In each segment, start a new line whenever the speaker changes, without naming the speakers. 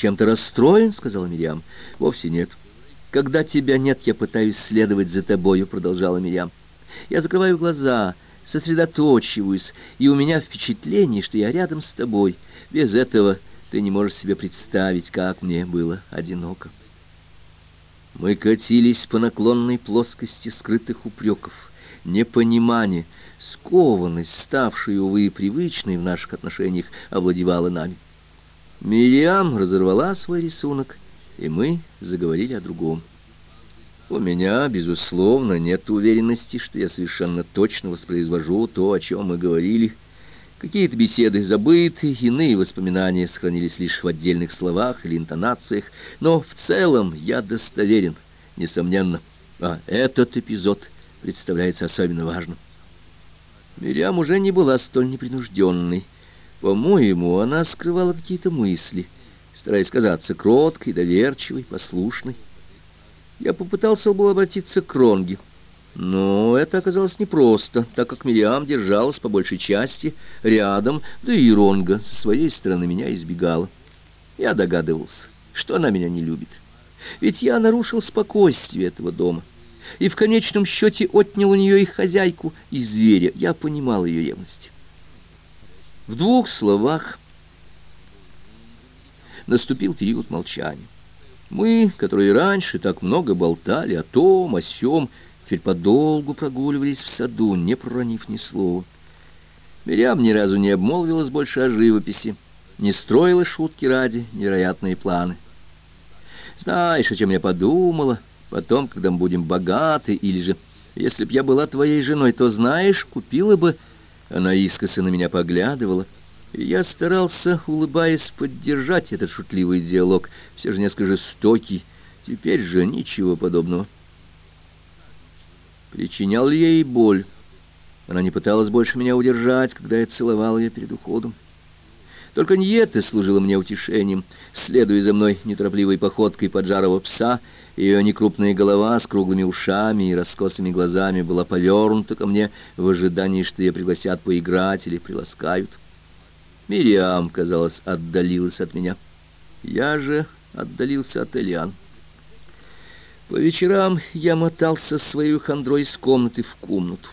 чем-то расстроен?» — сказала Мириам. «Вовсе нет. Когда тебя нет, я пытаюсь следовать за тобою», — продолжала Мириам. «Я закрываю глаза, сосредоточиваюсь, и у меня впечатление, что я рядом с тобой. Без этого ты не можешь себе представить, как мне было одиноко». Мы катились по наклонной плоскости скрытых упреков, непонимания, скованность, ставшая, увы, привычной в наших отношениях, овладевала нами. Мириам разорвала свой рисунок, и мы заговорили о другом. У меня, безусловно, нет уверенности, что я совершенно точно воспроизвожу то, о чем мы говорили. Какие-то беседы забыты, иные воспоминания сохранились лишь в отдельных словах или интонациях, но в целом я достоверен, несомненно, а этот эпизод представляется особенно важным. Мириам уже не была столь непринужденной. По-моему, она скрывала какие-то мысли, стараясь казаться кроткой, доверчивой, послушной. Я попытался был обратиться к Ронге, но это оказалось непросто, так как Мириам держалась по большей части рядом, да и Ронга со своей стороны меня избегала. Я догадывался, что она меня не любит. Ведь я нарушил спокойствие этого дома и в конечном счете отнял у нее и хозяйку, и зверя. Я понимал ее ревность. В двух словах наступил период молчания. Мы, которые раньше так много болтали о том, о сём, теперь подолгу прогуливались в саду, не проронив ни слова. Мирям ни разу не обмолвилась больше о живописи, не строила шутки ради невероятные планы. Знаешь, о чем я подумала? Потом, когда мы будем богаты, или же, если б я была твоей женой, то, знаешь, купила бы... Она искоса на меня поглядывала, я старался, улыбаясь, поддержать этот шутливый диалог, все же несколько жестокий. Теперь же ничего подобного. Причинял ли ей боль? Она не пыталась больше меня удержать, когда я целовал ее перед уходом. Только Ньетта служила мне утешением, следуя за мной неторопливой походкой поджарого пса. Ее некрупная голова с круглыми ушами и раскосыми глазами была повернута ко мне в ожидании, что ее пригласят поиграть или приласкают. Мириам, казалось, отдалилась от меня. Я же отдалился от Элиан. По вечерам я мотался своей хандрой из комнаты в комнату.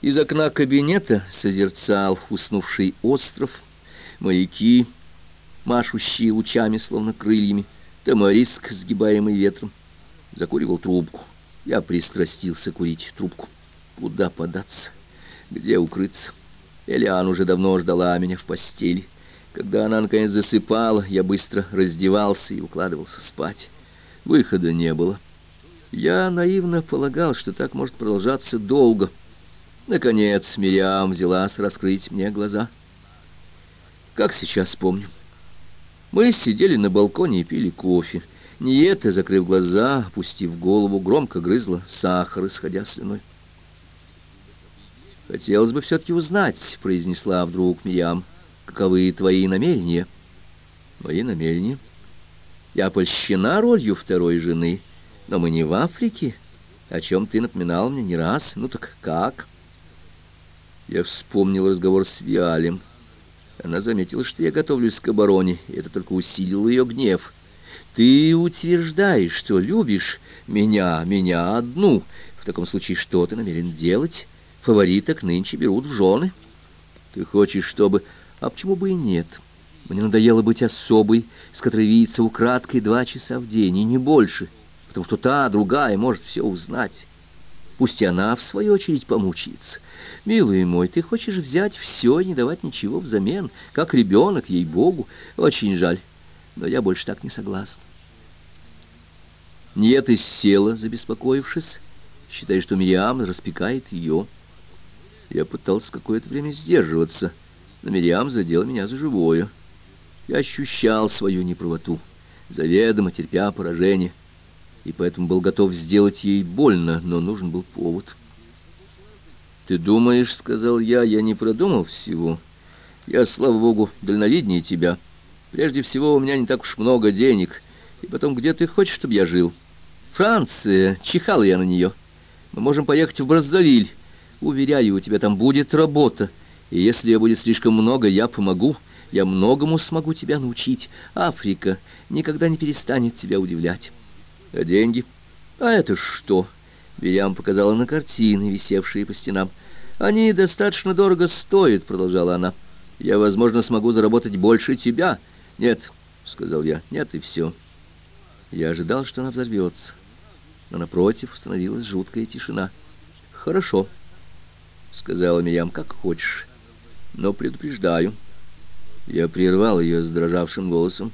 Из окна кабинета созерцал уснувший остров — маяки, машущие лучами, словно крыльями, тамариск, сгибаемый ветром. Закуривал трубку. Я пристрастился курить трубку. Куда податься? Где укрыться? Элиан уже давно ждала меня в постели. Когда она наконец засыпала, я быстро раздевался и укладывался спать. Выхода не было. Я наивно полагал, что так может продолжаться долго. Наконец Мириам взялась раскрыть мне глаза — как сейчас помню. Мы сидели на балконе и пили кофе. Ниета, закрыв глаза, опустив голову, громко грызла сахар, исходя слюной. «Хотелось бы все-таки узнать», — произнесла вдруг Мириам, — «каковы твои намерения?» «Мои намерения?» «Я польщена ролью второй жены, но мы не в Африке, о чем ты напоминал мне не раз. Ну так как?» Я вспомнил разговор с Виалем. Она заметила, что я готовлюсь к обороне, и это только усилило ее гнев. «Ты утверждаешь, что любишь меня, меня одну. В таком случае что ты намерен делать? Фавориток нынче берут в жены. Ты хочешь, чтобы... А почему бы и нет? Мне надоело быть особой, с которой видится украдкой два часа в день, и не больше, потому что та, другая, может все узнать». Пусть и она, в свою очередь, помучается. Милый мой, ты хочешь взять все и не давать ничего взамен, как ребенок, ей-богу. Очень жаль, но я больше так не согласна. Нет, и села, забеспокоившись, считая, что Мириам распекает ее. Я пытался какое-то время сдерживаться, но Мириам задел меня за живое. Я ощущал свою неправоту, заведомо терпя поражение и поэтому был готов сделать ей больно, но нужен был повод. «Ты думаешь, — сказал я, — я не продумал всего. Я, слава богу, дальновиднее тебя. Прежде всего, у меня не так уж много денег. И потом, где ты хочешь, чтобы я жил? Франция, чихал я на нее. Мы можем поехать в Браззавиль. Уверяю, у тебя там будет работа. И если ее будет слишком много, я помогу. Я многому смогу тебя научить. Африка никогда не перестанет тебя удивлять. А деньги? А это что? Мириам показала на картины, висевшие по стенам. Они достаточно дорого стоят, продолжала она. Я, возможно, смогу заработать больше тебя. Нет, сказал я. Нет и все. Я ожидал, что она взорвется. Но напротив установилась жуткая тишина. Хорошо, сказала Мириам, как хочешь. Но предупреждаю. Я прервал ее с дрожавшим голосом.